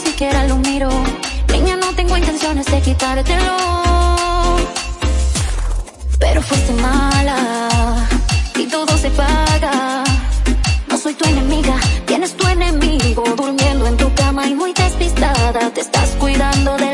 siquiera lo miro. Niña, no tengo intenciones de quitártelo. Pero fuiste mala y todo se paga. No soy tu enemiga, tienes tu enemigo durmiendo en tu cama y muy despistada. Te estás cuidando de